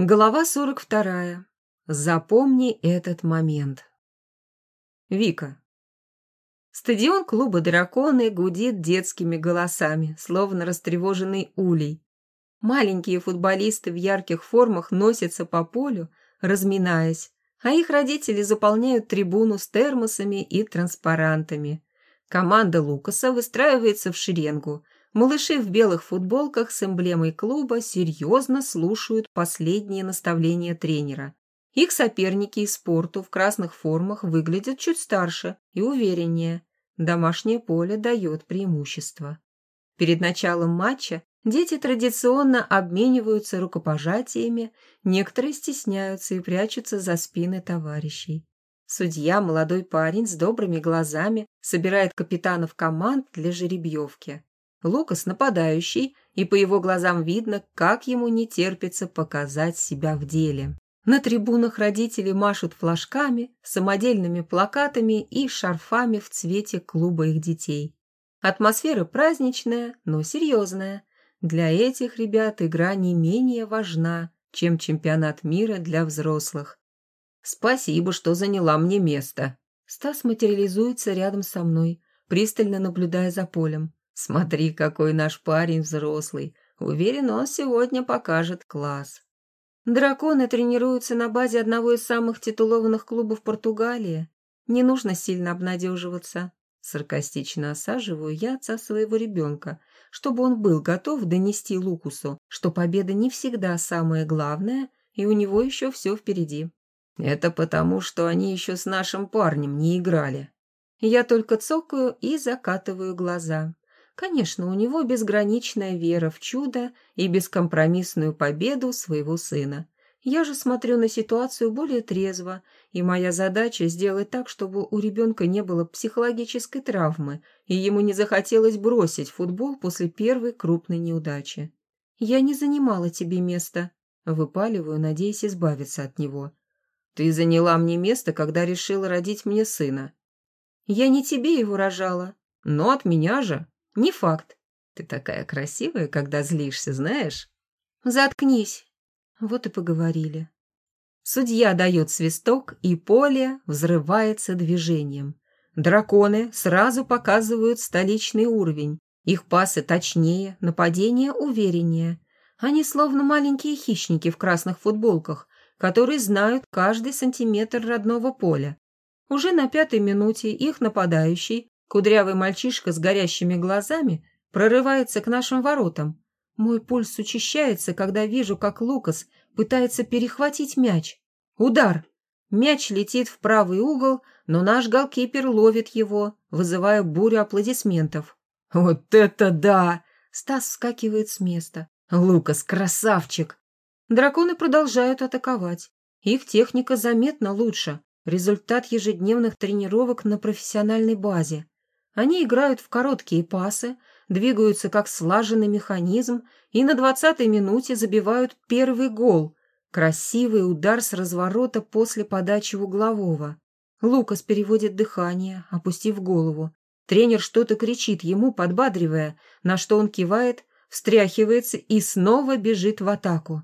Глава 42. Запомни этот момент. Вика. Стадион клуба «Драконы» гудит детскими голосами, словно растревоженный улей. Маленькие футболисты в ярких формах носятся по полю, разминаясь, а их родители заполняют трибуну с термосами и транспарантами. Команда Лукаса выстраивается в шеренгу – Малыши в белых футболках с эмблемой клуба серьезно слушают последние наставления тренера. Их соперники из спорту в красных формах выглядят чуть старше и увереннее. Домашнее поле дает преимущество. Перед началом матча дети традиционно обмениваются рукопожатиями, некоторые стесняются и прячутся за спины товарищей. Судья, молодой парень с добрыми глазами, собирает капитанов команд для жеребьевки. Лукас нападающий, и по его глазам видно, как ему не терпится показать себя в деле. На трибунах родители машут флажками, самодельными плакатами и шарфами в цвете клуба их детей. Атмосфера праздничная, но серьезная. Для этих ребят игра не менее важна, чем чемпионат мира для взрослых. «Спасибо, что заняла мне место». Стас материализуется рядом со мной, пристально наблюдая за полем. Смотри, какой наш парень взрослый. Уверен, он сегодня покажет класс. Драконы тренируются на базе одного из самых титулованных клубов Португалии. Не нужно сильно обнадеживаться. Саркастично осаживаю я отца своего ребенка, чтобы он был готов донести Лукусу, что победа не всегда самое главное, и у него еще все впереди. Это потому, что они еще с нашим парнем не играли. Я только цокаю и закатываю глаза. Конечно, у него безграничная вера в чудо и бескомпромиссную победу своего сына. Я же смотрю на ситуацию более трезво, и моя задача сделать так, чтобы у ребенка не было психологической травмы, и ему не захотелось бросить футбол после первой крупной неудачи. «Я не занимала тебе место», — выпаливаю, надеясь избавиться от него. «Ты заняла мне место, когда решила родить мне сына». «Я не тебе его рожала». «Но от меня же», не факт. Ты такая красивая, когда злишься, знаешь? Заткнись. Вот и поговорили. Судья дает свисток, и поле взрывается движением. Драконы сразу показывают столичный уровень. Их пасы точнее, нападение увереннее. Они словно маленькие хищники в красных футболках, которые знают каждый сантиметр родного поля. Уже на пятой минуте их нападающий Кудрявый мальчишка с горящими глазами прорывается к нашим воротам. Мой пульс учащается, когда вижу, как Лукас пытается перехватить мяч. Удар! Мяч летит в правый угол, но наш голкипер ловит его, вызывая бурю аплодисментов. «Вот это да!» Стас вскакивает с места. «Лукас, красавчик!» Драконы продолжают атаковать. Их техника заметно лучше. Результат ежедневных тренировок на профессиональной базе. Они играют в короткие пасы, двигаются как слаженный механизм и на двадцатой минуте забивают первый гол. Красивый удар с разворота после подачи углового. Лукас переводит дыхание, опустив голову. Тренер что-то кричит ему, подбадривая, на что он кивает, встряхивается и снова бежит в атаку.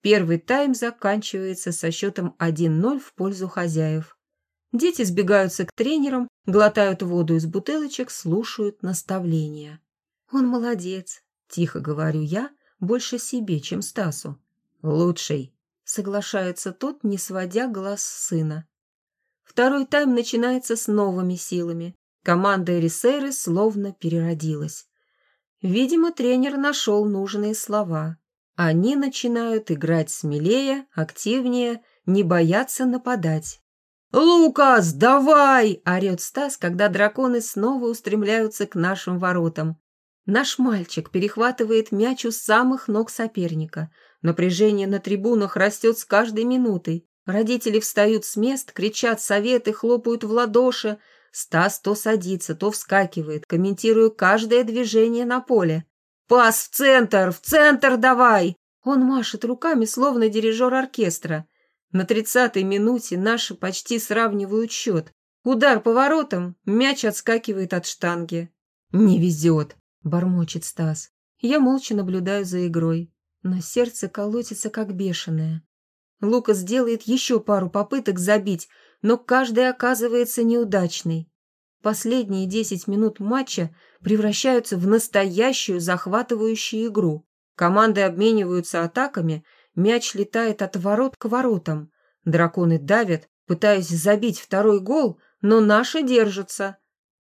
Первый тайм заканчивается со счетом 1-0 в пользу хозяев. Дети сбегаются к тренерам, глотают воду из бутылочек, слушают наставления. «Он молодец», — тихо говорю я, больше себе, чем Стасу. «Лучший», — соглашается тот, не сводя глаз сына. Второй тайм начинается с новыми силами. Команда Эрисеры словно переродилась. Видимо, тренер нашел нужные слова. Они начинают играть смелее, активнее, не боятся нападать. «Лукас, давай!» – орет Стас, когда драконы снова устремляются к нашим воротам. Наш мальчик перехватывает мяч у самых ног соперника. Напряжение на трибунах растет с каждой минутой. Родители встают с мест, кричат советы, хлопают в ладоши. Стас то садится, то вскакивает, комментируя каждое движение на поле. «Пас в центр! В центр давай!» Он машет руками, словно дирижер оркестра. На тридцатой минуте наши почти сравнивают счет. Удар по воротам, мяч отскакивает от штанги. «Не везет», — бормочет Стас. Я молча наблюдаю за игрой, но сердце колотится как бешеное. Лукас делает еще пару попыток забить, но каждая оказывается неудачной. Последние десять минут матча превращаются в настоящую захватывающую игру. Команды обмениваются атаками, мяч летает от ворот к воротам. Драконы давят, пытаясь забить второй гол, но наши держатся.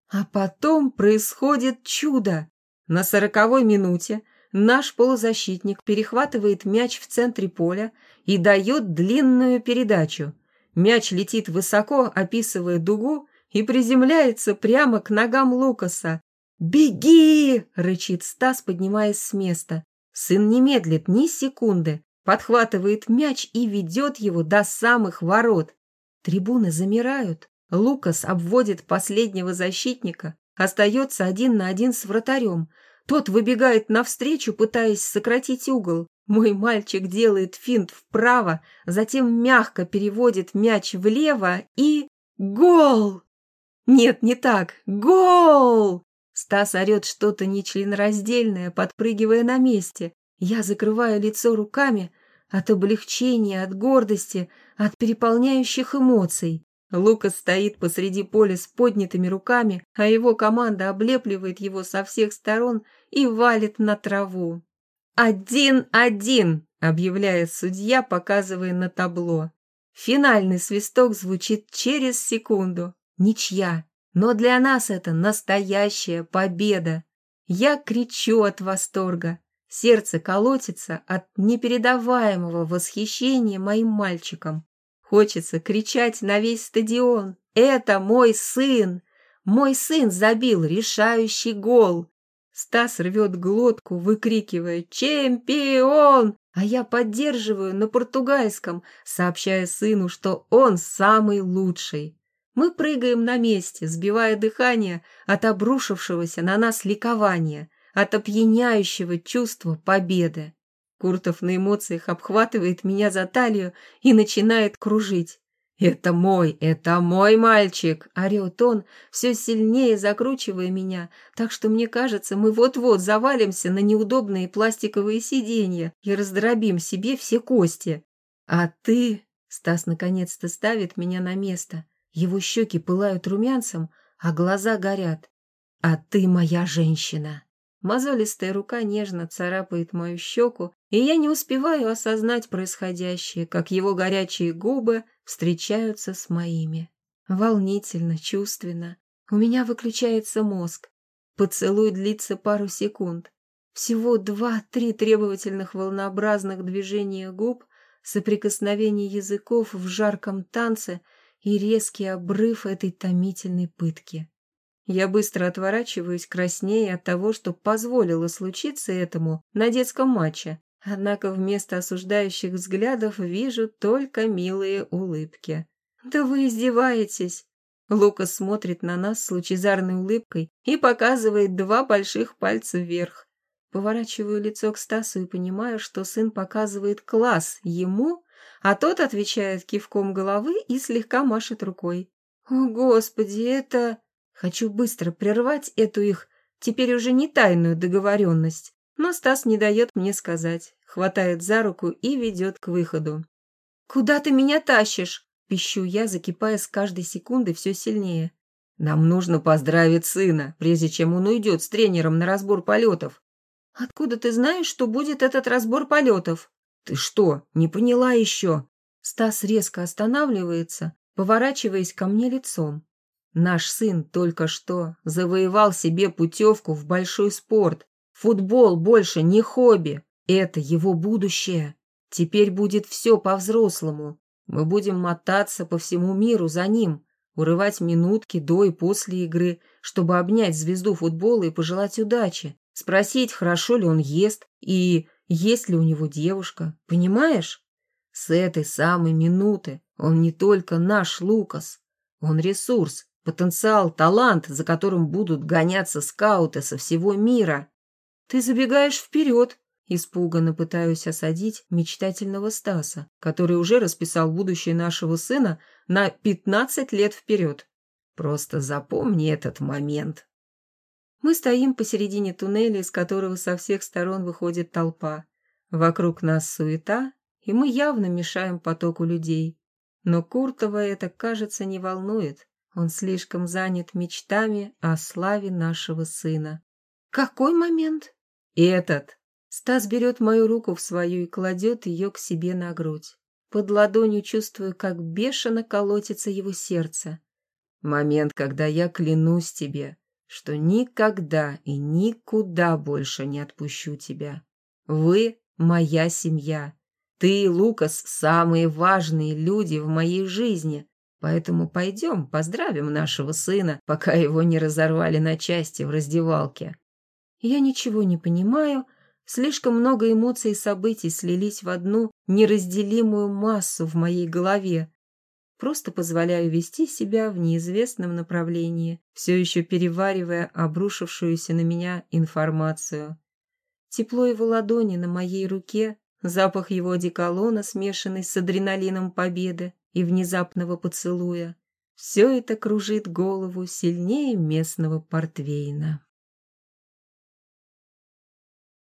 А потом происходит чудо. На сороковой минуте наш полузащитник перехватывает мяч в центре поля и дает длинную передачу. Мяч летит высоко, описывая дугу, и приземляется прямо к ногам Лукаса. «Беги!» — рычит Стас, поднимаясь с места. Сын не медлит ни секунды, подхватывает мяч и ведет его до самых ворот. Трибуны замирают. Лукас обводит последнего защитника, остается один на один с вратарем. Тот выбегает навстречу, пытаясь сократить угол. Мой мальчик делает финт вправо, затем мягко переводит мяч влево и... Гол! Нет, не так. Гол! Стас орет что-то нечленораздельное, подпрыгивая на месте. Я закрываю лицо руками от облегчения, от гордости, от переполняющих эмоций. Лукас стоит посреди поля с поднятыми руками, а его команда облепливает его со всех сторон и валит на траву. «Один-один!» — объявляет судья, показывая на табло. Финальный свисток звучит через секунду. Ничья. Но для нас это настоящая победа. Я кричу от восторга. Сердце колотится от непередаваемого восхищения моим мальчиком. Хочется кричать на весь стадион. «Это мой сын! Мой сын забил решающий гол!» Стас рвет глотку, выкрикивая «Чемпион!», а я поддерживаю на португальском, сообщая сыну, что он самый лучший. Мы прыгаем на месте, сбивая дыхание от обрушившегося на нас ликования, от опьяняющего чувства победы. Куртов на эмоциях обхватывает меня за талию и начинает кружить. «Это мой, это мой мальчик!» – орет он, все сильнее закручивая меня, так что мне кажется, мы вот-вот завалимся на неудобные пластиковые сиденья и раздробим себе все кости. «А ты...» – Стас наконец-то ставит меня на место. Его щеки пылают румянцем, а глаза горят. «А ты моя женщина!» Мозолистая рука нежно царапает мою щеку, и я не успеваю осознать происходящее, как его горячие губы встречаются с моими. Волнительно, чувственно. У меня выключается мозг. Поцелуй длится пару секунд. Всего два-три требовательных волнообразных движения губ, соприкосновение языков в жарком танце и резкий обрыв этой томительной пытки. Я быстро отворачиваюсь, краснее от того, что позволило случиться этому на детском матче. Однако вместо осуждающих взглядов вижу только милые улыбки. «Да вы издеваетесь!» Лукас смотрит на нас с лучезарной улыбкой и показывает два больших пальца вверх. Поворачиваю лицо к Стасу и понимаю, что сын показывает класс ему, а тот отвечает кивком головы и слегка машет рукой. «О, Господи, это...» Хочу быстро прервать эту их, теперь уже не тайную договоренность, но Стас не дает мне сказать, хватает за руку и ведет к выходу. «Куда ты меня тащишь?» – пищу я, закипая с каждой секунды все сильнее. «Нам нужно поздравить сына, прежде чем он уйдет с тренером на разбор полетов». «Откуда ты знаешь, что будет этот разбор полетов?» «Ты что, не поняла еще?» Стас резко останавливается, поворачиваясь ко мне лицом. Наш сын только что завоевал себе путевку в большой спорт. Футбол больше не хобби. Это его будущее. Теперь будет все по-взрослому. Мы будем мотаться по всему миру за ним, урывать минутки до и после игры, чтобы обнять звезду футбола и пожелать удачи, спросить, хорошо ли он ест и есть ли у него девушка. Понимаешь? С этой самой минуты он не только наш Лукас, он ресурс, Потенциал, талант, за которым будут гоняться скауты со всего мира. Ты забегаешь вперед, Испуганно пытаюсь осадить мечтательного Стаса, который уже расписал будущее нашего сына на пятнадцать лет вперед. Просто запомни этот момент. Мы стоим посередине туннеля, из которого со всех сторон выходит толпа. Вокруг нас суета, и мы явно мешаем потоку людей. Но Куртова это, кажется, не волнует. Он слишком занят мечтами о славе нашего сына. «Какой момент?» «Этот». Стас берет мою руку в свою и кладет ее к себе на грудь. Под ладонью чувствую, как бешено колотится его сердце. Момент, когда я клянусь тебе, что никогда и никуда больше не отпущу тебя. Вы — моя семья. Ты и Лукас — самые важные люди в моей жизни. Поэтому пойдем поздравим нашего сына, пока его не разорвали на части в раздевалке. Я ничего не понимаю, слишком много эмоций и событий слились в одну неразделимую массу в моей голове. Просто позволяю вести себя в неизвестном направлении, все еще переваривая обрушившуюся на меня информацию. Тепло его ладони на моей руке, запах его одеколона, смешанный с адреналином победы и внезапного поцелуя. Все это кружит голову сильнее местного портвейна.